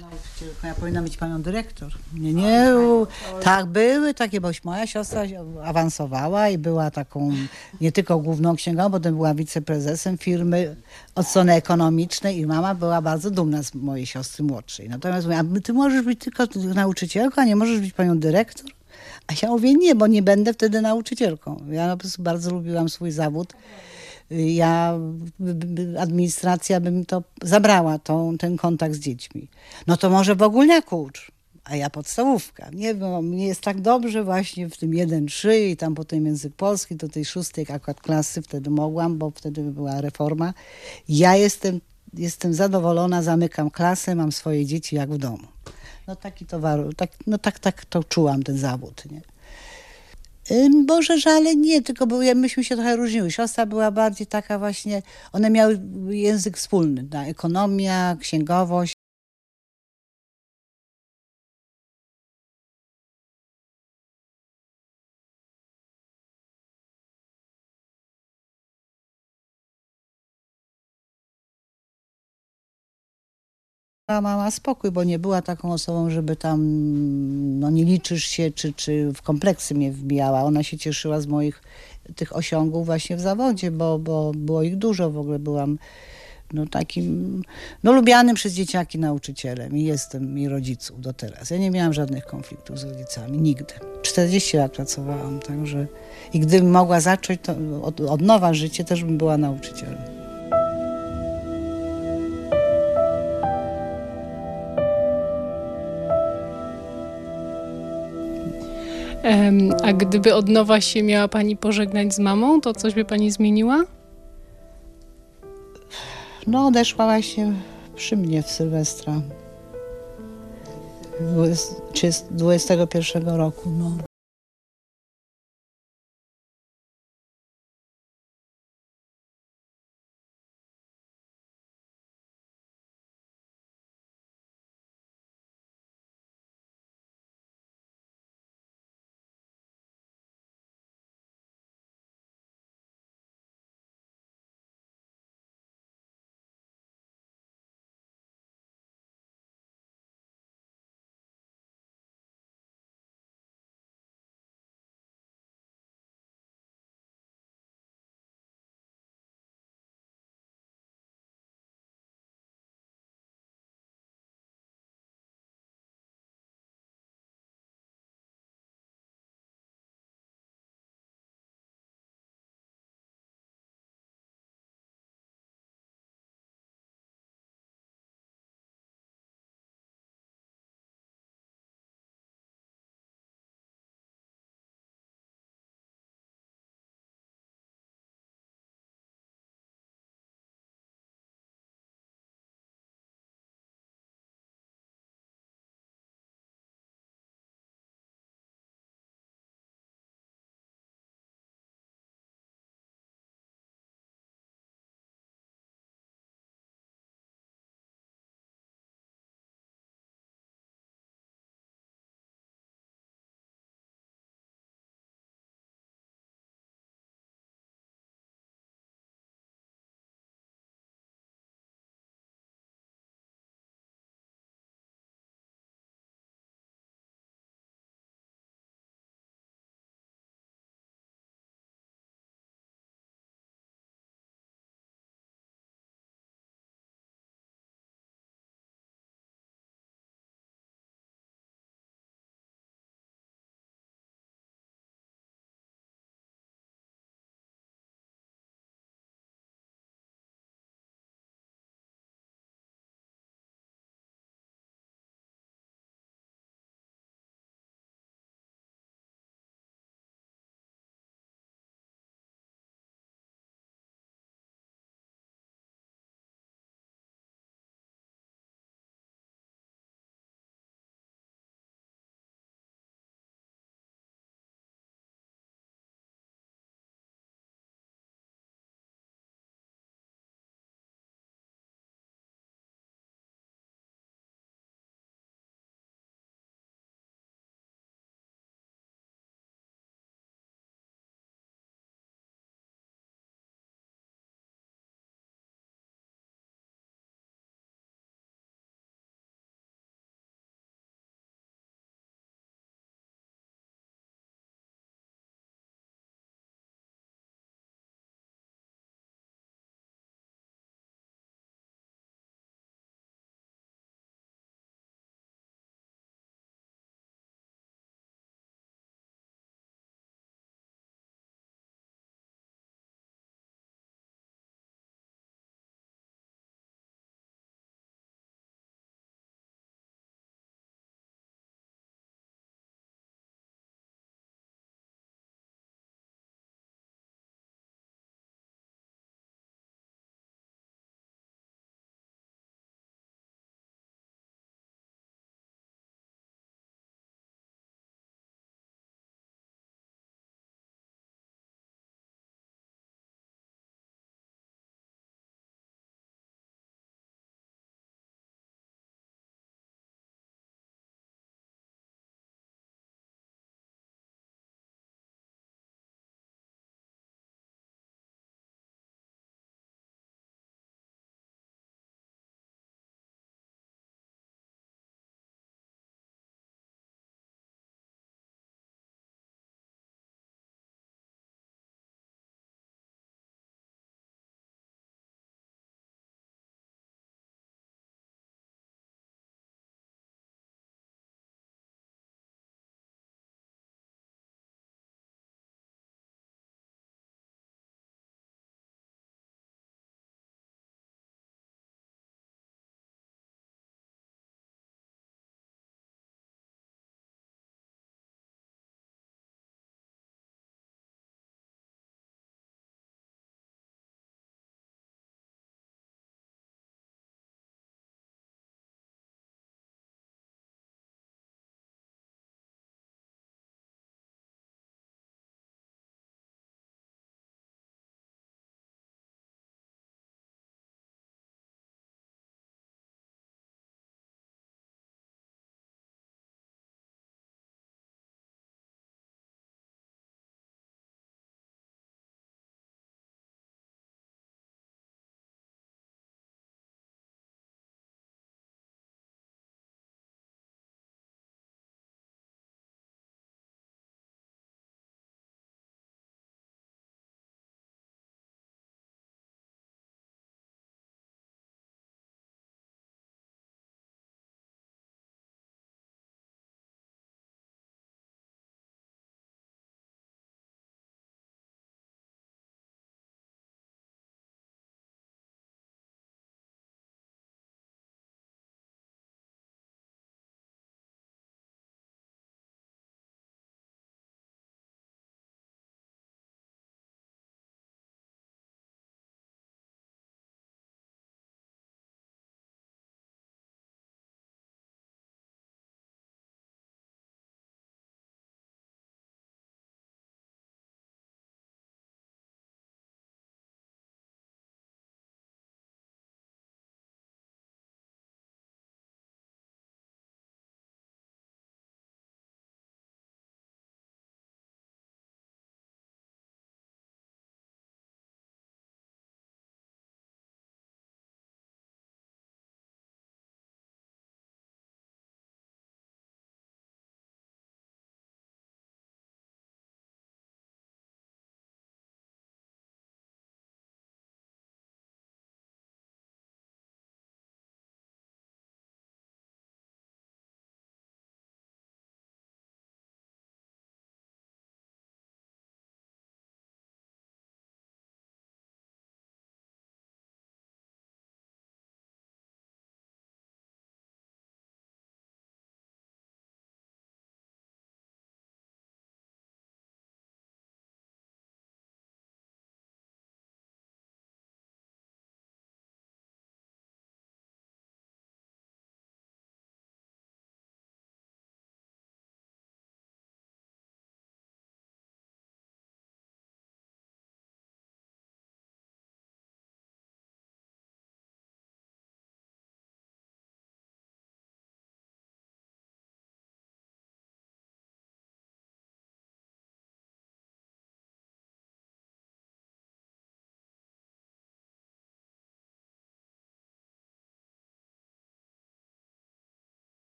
Nauczycielką, ja powinna być panią dyrektor. Nie, nie, u- tak były takie, bo moja siostra awansowała i była taką nie tylko główną księgową, potem była wiceprezesem firmy od strony ekonomicznej i mama była bardzo dumna z mojej siostry młodszej. Natomiast mówiła, "A ty możesz być tylko nauczycielką, a nie możesz być panią dyrektor? A ja mówię, nie, bo nie będę wtedy nauczycielką. Ja po prostu bardzo lubiłam swój zawód. Ja, administracja by mi to zabrała, tą, ten kontakt z dziećmi. No to może w ogólniaku ucz, a ja podstawówka. Nie wiem, mnie jest tak dobrze właśnie w tym 1-3 i tam potem język polski, do tej szóstej akurat klasy wtedy mogłam, bo wtedy była reforma. Ja jestem, jestem zadowolona, zamykam klasę, mam swoje dzieci jak w domu. No taki to waru- tak, no tak, tak to czułam ten zawód, nie? Boże, że ale nie, tylko były, myśmy się trochę różniły. Siostra była bardziej taka właśnie, one miały język wspólny, ta ekonomia, księgowość. A mama spokój, bo nie była taką osobą, żeby tam, no nie liczysz się, czy, czy w kompleksy mnie wbijała. Ona się cieszyła z moich tych osiągów właśnie w zawodzie, bo, bo było ich dużo. W ogóle byłam no takim, no lubianym przez dzieciaki nauczycielem i jestem i rodziców do teraz. Ja nie miałam żadnych konfliktów z rodzicami, nigdy. 40 lat pracowałam, także i gdybym mogła zacząć to od, od nowa życie, też bym była nauczycielem. A gdyby od nowa się miała pani pożegnać z mamą, to coś by pani zmieniła? No, odeszła właśnie przy mnie w Sylwestra. Dwudziest- trzydziest- 21 roku, no.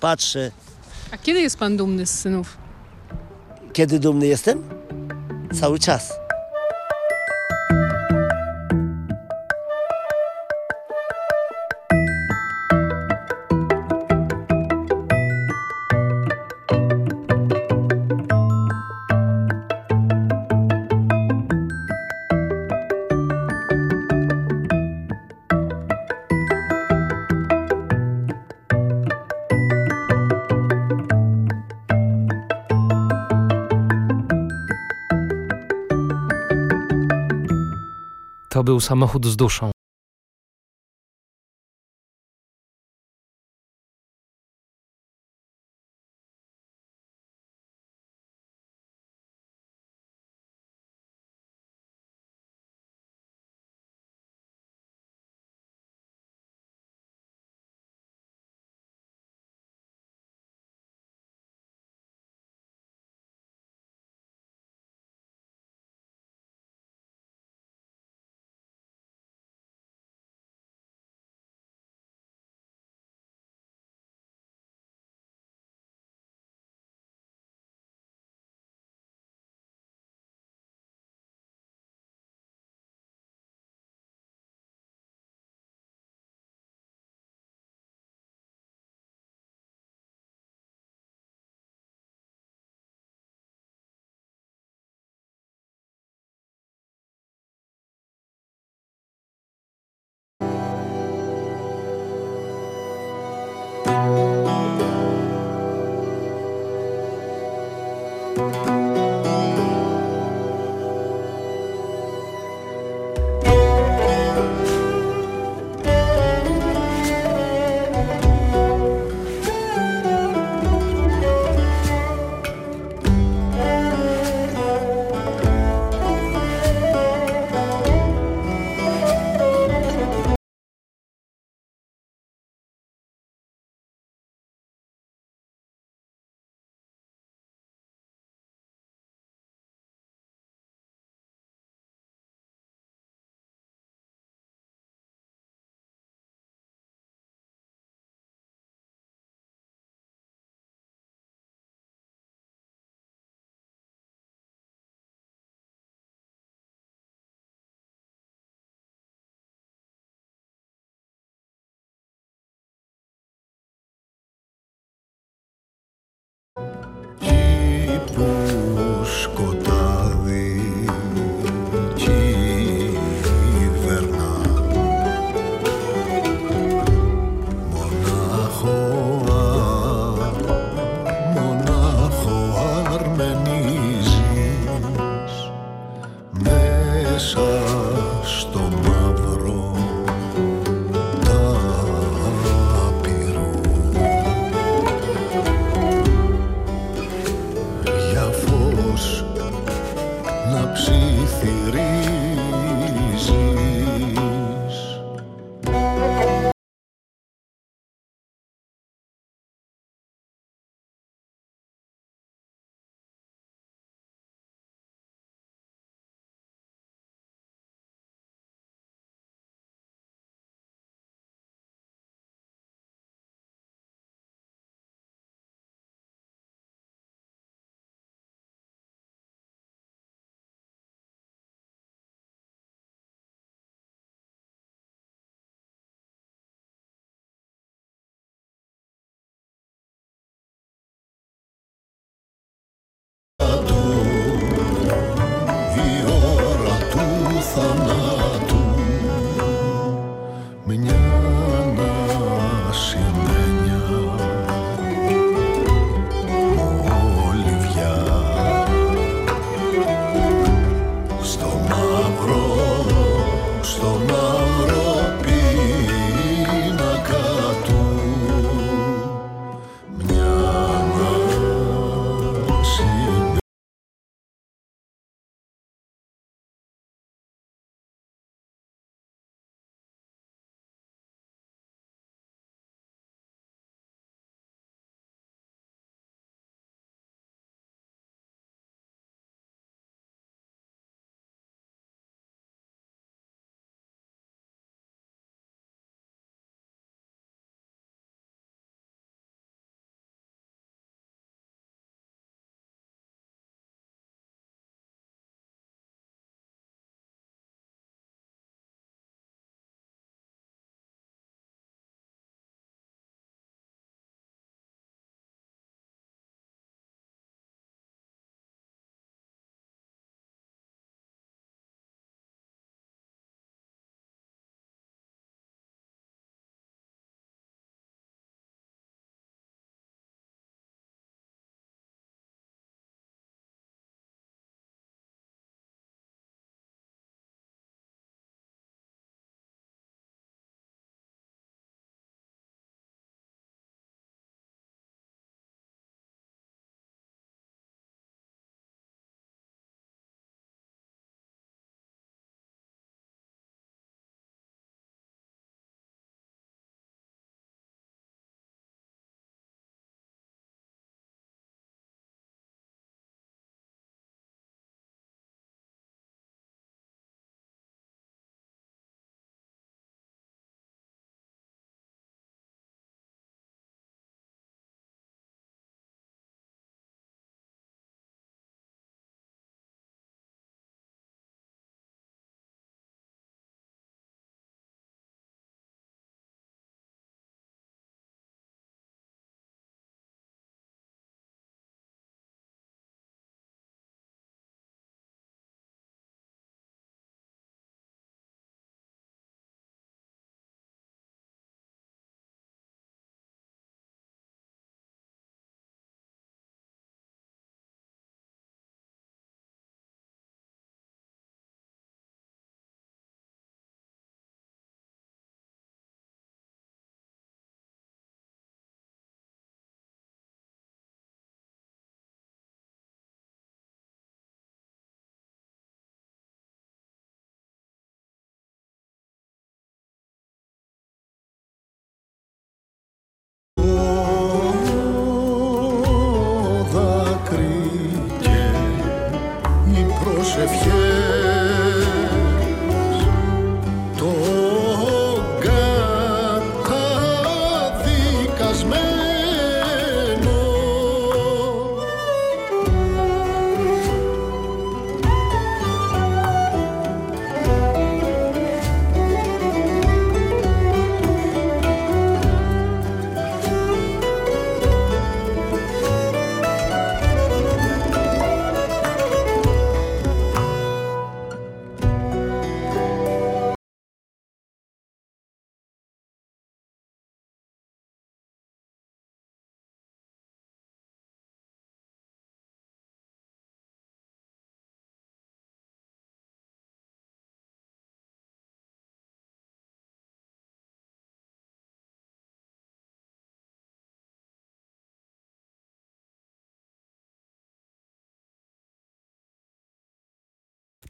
Patrzę. A kiedy jest pan dumny z synów? Kiedy dumny jestem? Cały czas. Był samochód z duszą.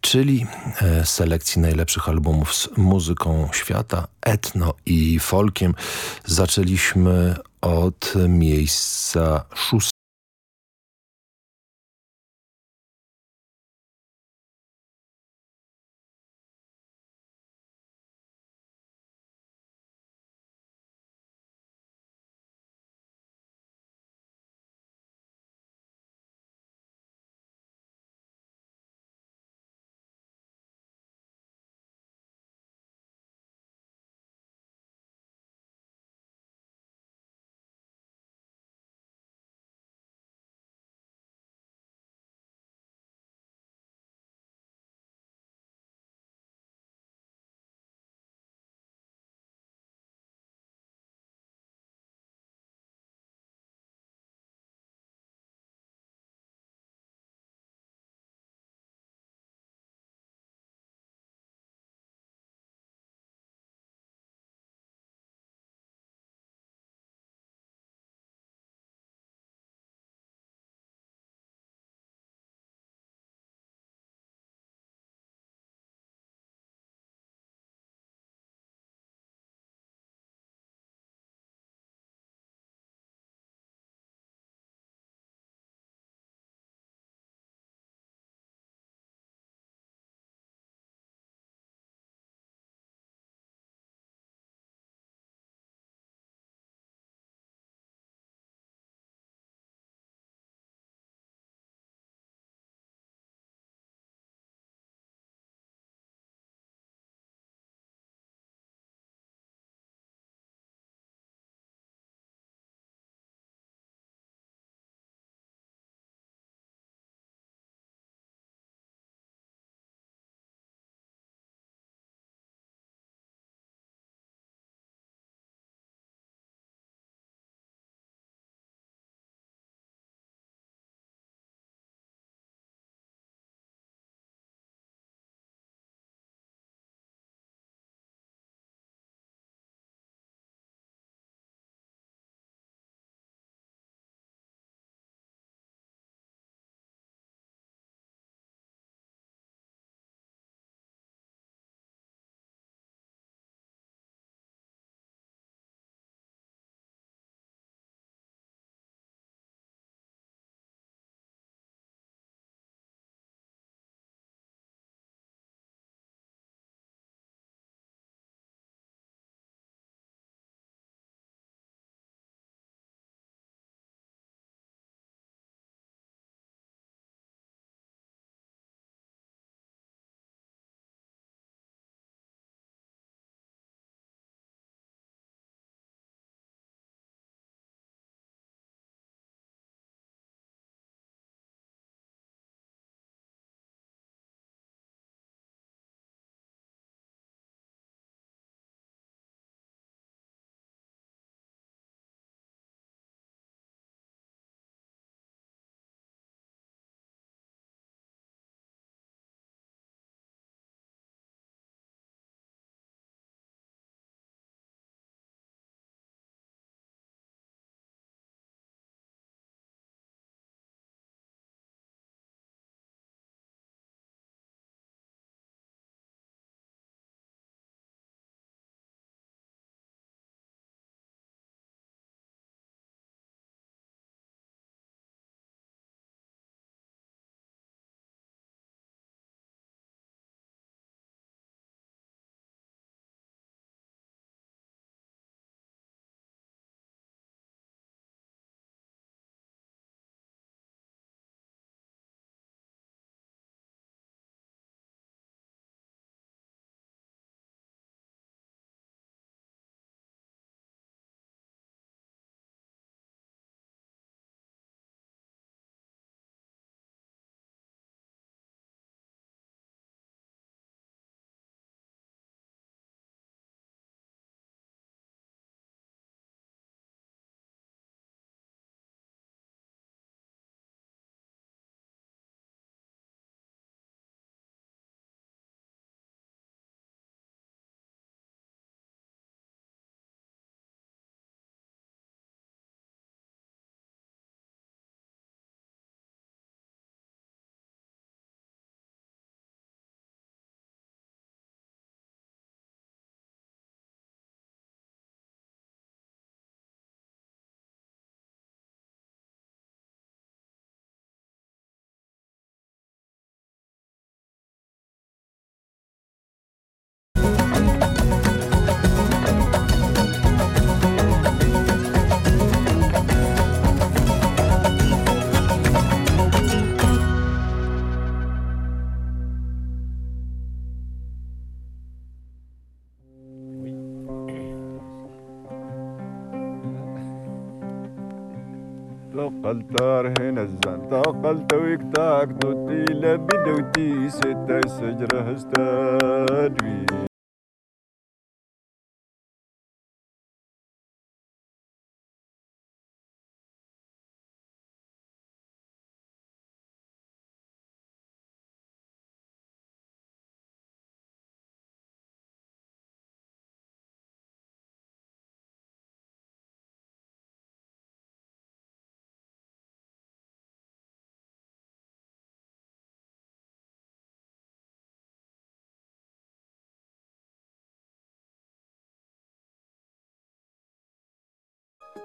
czyli e, selekcji najlepszych albumów z muzyką świata, etno i folkiem. Zaczęliśmy od miejsca 6 قلتار هنا الزان تا قلت ويكتاك توتي بدوتي ستة سجرة هستاد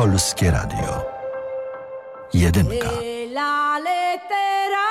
Polskie Radio. Jedynka. La lettera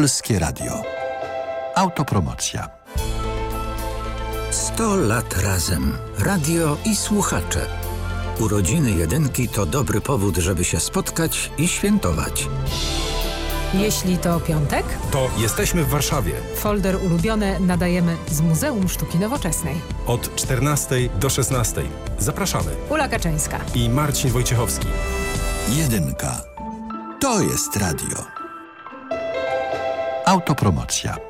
Polskie Radio. Autopromocja. 100 lat razem. Radio i słuchacze. Urodziny jedynki to dobry powód, żeby się spotkać i świętować. Jeśli to piątek, To jesteśmy w Warszawie folder ulubione nadajemy z Muzeum Sztuki Nowoczesnej. od 14 do 16. Zapraszamy. Ula Kaczyńska. I Marcin Wojciechowski. Jedynka. To jest radio. Autopromocja.